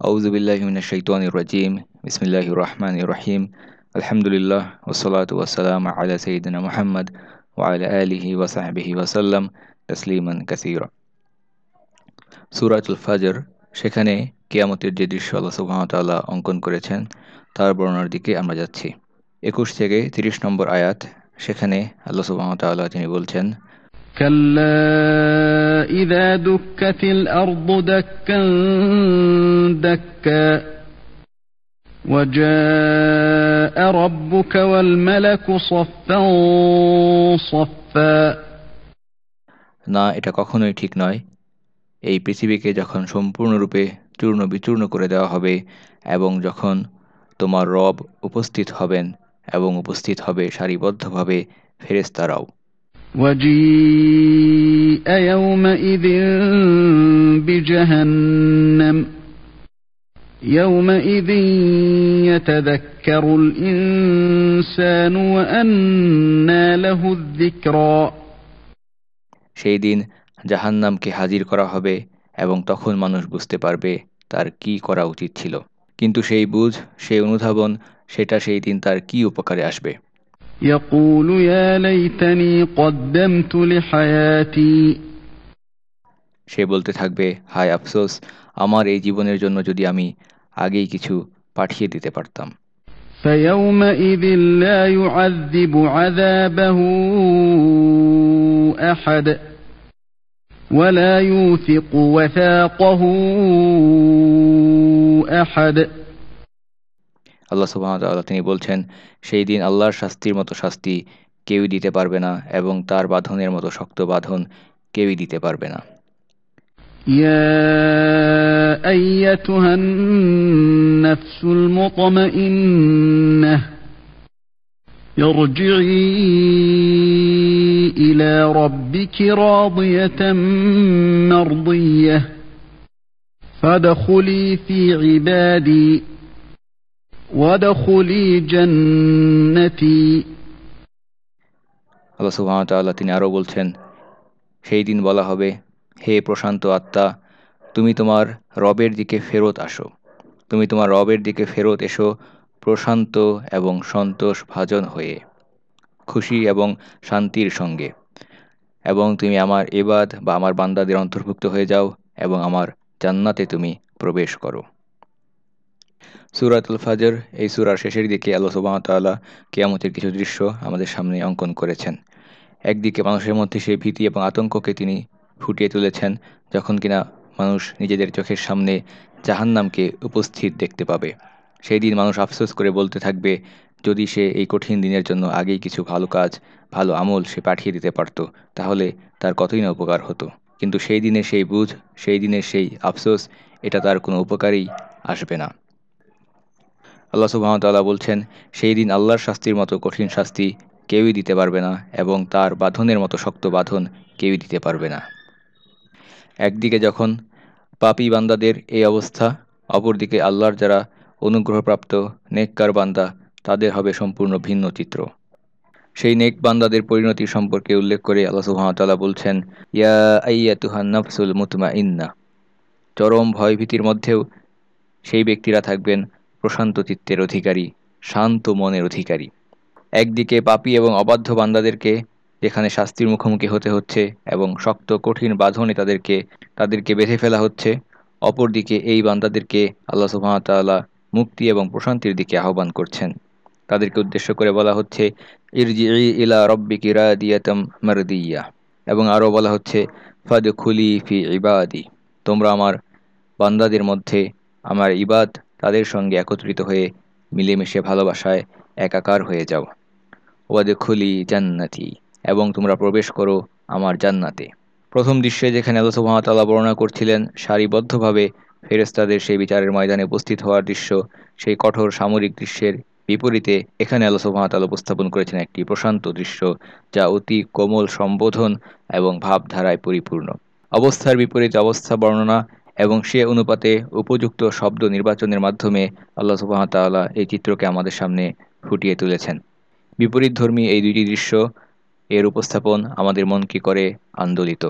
আউজুবিল্লাহিমিনাশাইতানিরাজিম বিসমিল্লাহ রহমান রহিম আলহামদুলিল্লাহ ওসলাত ওয়াসালাম আলা সঈদিনা মোহাম্মদ ওয়াল আলিহি ওয়াসাহাবিহি ওয়াসাল্লাম তসলিমান কাসির সুরাতুল ফাজর সেখানে কেয়ামতের যে দৃশ্য আল্লাহ সুবাহতাল্লাহ অঙ্কন করেছেন, তার বর্ণার দিকে আমরা যাচ্ছি। একুশ থেকে তিরিশ নম্বর আয়াত, সেখানে আল্লাহ সুবাহতাল্লাহ তিনি বলছেন, কাল্লা إذا دكت الأرض دكا دكا وجاء ربك والملك صفا صفا না এটা কখনোই ঠিক নয় এই পৃথিবীকে যখন সম্পূর্ণরূপে চূর্ণ বিচূর্ণ করে দেওয়া হবে এবং যখন তোমার রব উপস্থিত হবেন এবং উপস্থিত হবে সারিবদ্ধভাবে ফেরেস্তারাও وجيء يومئذ بجهنم يومئذ يتذكر الإنسان وأنى له الذكرى সেই দিন জাহান্নামকে হাজির করা হবে এবং তখন মানুষ বুঝতে পারবে তার কি করা উচিত ছিল কিন্তু সেই বুঝ সেই অনুধাবন সেটা সেই দিন তার কি উপকারে আসবে يقول يا ليتني قدمت لحياتي সে বলতে থাকবে হায় আফসোস আমার এই জীবনের জন্য যদি আমি আগেই কিছু পাঠিয়ে দিতে পারতাম فيومئذ لا يعذب عذابه أحد ولا يوثق وثاقه أحد আল্লাহ সুবাহতাল্লাহ তিনি বলছেন সেই দিন আল্লাহর শাস্তির মতো শাস্তি কেউই দিতে পারবে না এবং তার বাঁধনের মতো শক্ত বাঁধন কেউই দিতে পারবে না يا أيتها النفس المطمئنة ارجعي إلى ربك راضية مرضية فادخلي في عبادي وادخلي جنتي আল্লাহ সুবাহতাল্লাহ তিনি আরও বলছেন, সেই দিন বলা হবে, হে প্রশান্ত আত্মা, তুমি তোমার রবের দিকে ফেরত আসো। তুমি তোমার রবের দিকে ফেরত এসো, প্রশান্ত এবং সন্তোষ ভাজন হয়ে, খুশি এবং শান্তির সঙ্গে। এবং তুমি আমার এবাদ বা আমার বান্দাদের অন্তর্ভুক্ত হয়ে যাও এবং আমার জান্নাতে তুমি প্রবেশ করো। সুরাতুল ফাজর, এই সুরার শেষের দিকে আল্লাহ সুবাহতাল্লাহ কেয়ামতের কিছু দৃশ্য আমাদের সামনে অঙ্কন করেছেন। একদিকে মানুষের মধ্যে সেই ভীতি এবং আতঙ্ককে তিনি ফুটিয়ে তুলেছেন, যখন কিনা মানুষ নিজেদের চোখের সামনে জাহান্নামকে উপস্থিত দেখতে পাবে। সেই দিন মানুষ আফসোস করে বলতে থাকবে, যদি সে এই কঠিন দিনের জন্য আগেই কিছু ভালো কাজ, ভালো আমল সে পাঠিয়ে দিতে পারত, তাহলে তার কতই না উপকার হতো। কিন্তু সেই দিনের সেই বুঝ, সেই দিনের সেই আফসোস, এটা তার কোনো উপকারেই আসবে না। আল্লাহ সুবাহতাল্লাহ বলছেন, সেই দিন আল্লাহর শাস্তির মতো কঠিন শাস্তি কেউই দিতে পারবে না এবং তার বাঁধনের মতো শক্ত বাঁধন কেউই দিতে পারবে না। একদিকে যখন পাপি বান্দাদের এই অবস্থা, অপরদিকে আল্লাহর যারা অনুগ্রহপ্রাপ্ত নেককার বান্দা, তাদের হবে সম্পূর্ণ ভিন্ন চিত্র। সেই নেক বান্দাদের পরিণতি সম্পর্কে উল্লেখ করে আল্লাহ সুহামতাল্লাহ বলছেন, ইয়া আইয়া তুহান নফসুল মুতমা ইন্না চরম ভয়ভীতির মধ্যেও সেই ব্যক্তিরা থাকবেন প্রশান্ত চিত্তের অধিকারী, শান্ত মনের অধিকারী। একদিকে পাপি এবং অবাধ্য বান্দাদেরকে, যেখানে শাস্তির মুখোমুখি হতে হচ্ছে এবং শক্ত কঠিন বাঁধনে তাদেরকে তাদেরকে বেঁধে ফেলা হচ্ছে, অপরদিকে এই বান্দাদেরকে আল্লাহ সুহামতাল্লাহ মুক্তি এবং প্রশান্তির দিকে আহ্বান করছেন। তাদেরকে উদ্দেশ্য করে বলা হচ্ছে ইরজি ইলা রব্বিকি রাদিয়াতাম মারদিয়া এবং আরও বলা হচ্ছে ফাদ খুলি ফি ইবাদি তোমরা আমার বান্দাদের মধ্যে আমার ইবাদ তাদের সঙ্গে একত্রিত হয়ে মিলেমিশে ভালোবাসায় একাকার হয়ে যাও। ওয়াদে খুলি জান্নাতি, এবং তোমরা প্রবেশ করো আমার জান্নাতে। প্রথম দৃশ্যে যেখানে আল্লাহ সুহামতাল্লাহ বর্ণনা করছিলেন, সারিবদ্ধভাবে ফেরেস্তাদের সেই বিচারের ময়দানে উপস্থিত হওয়ার দৃশ্য, সেই কঠোর সামরিক দৃশ্যের বিপরীতে এখানে আল্লাহ সুহামতাল্লাহ উপস্থাপন করেছেন একটি প্রশান্ত দৃশ্য, যা অতি কোমল সম্বোধন এবং ভাবধারায় পরিপূর্ণ। অবস্থার বিপরীত অবস্থা বর্ণনা এবং সে অনুপাতে উপযুক্ত শব্দ নির্বাচনের মাধ্যমে আল্লাহ সুবাহতাল্লাহ এই চিত্রকে আমাদের সামনে ফুটিয়ে তুলেছেন। বিপরীতধর্মী এই দুইটি দৃশ্য এর উপস্থাপন আমাদের মনকে করে আন্দোলিত।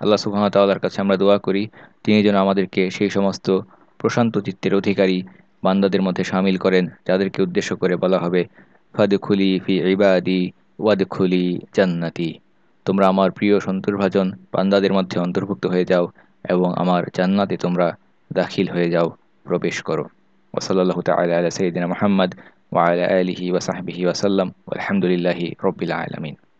আল্লাহ সুবাহতাল্লাহর কাছে আমরা দোয়া করি, তিনি যেন আমাদেরকে সেই সমস্ত প্রশান্ত চিত্তের অধিকারী বান্দাদের মধ্যে সামিল করেন, যাদেরকে উদ্দেশ্য করে বলা হবে, ফাদখুলি ফি ইবাদি ওয়াদখুলি জান্নাতি। তোমরা আমার প্রিয় সন্তর্ভাজন বান্দাদের মধ্যে অন্তর্ভুক্ত হয়ে যাও এবং আমার জান্নাতে তোমরা দাখিল হয়ে যাও, প্রবেশ করো। ওসলাল্লাহ তালা সঈদিন সঈদিনা মোহাম্মদ ওয়াইল আলহি ওসাহবিহি ওসাল্লাম আলহামদুলিল্লাহি রবিল আলমিন।